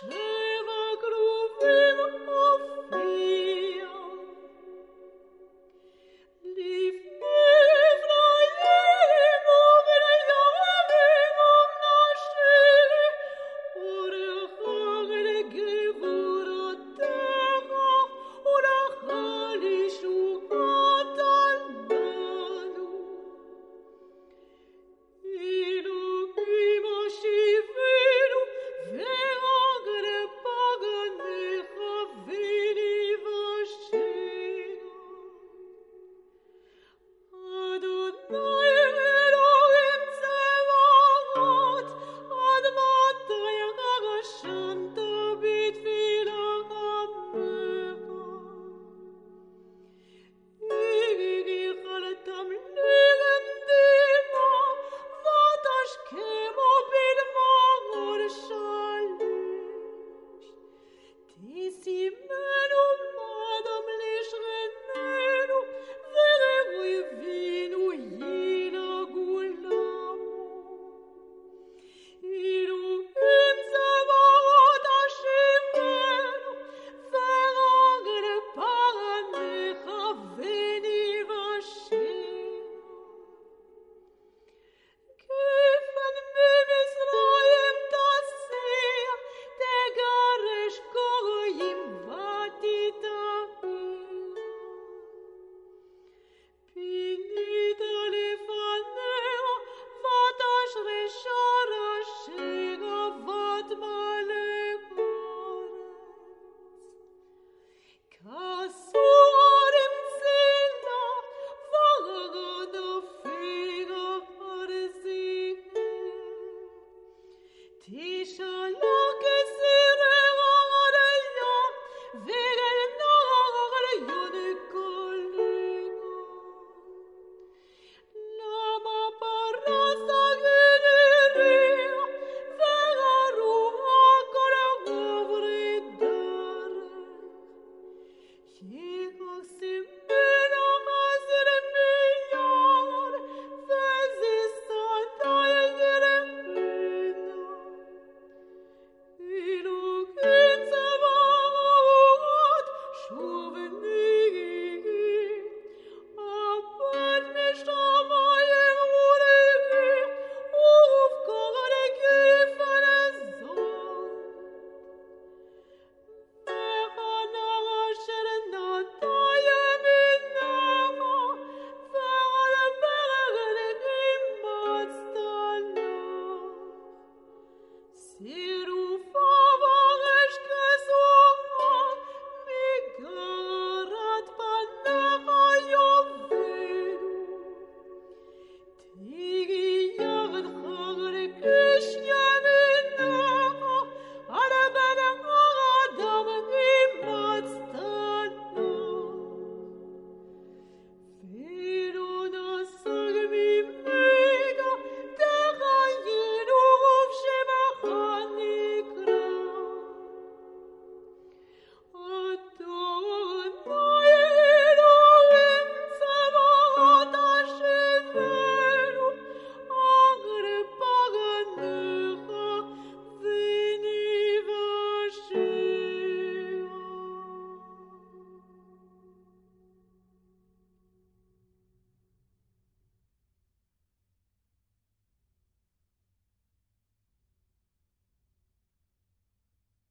Schön. Tische too.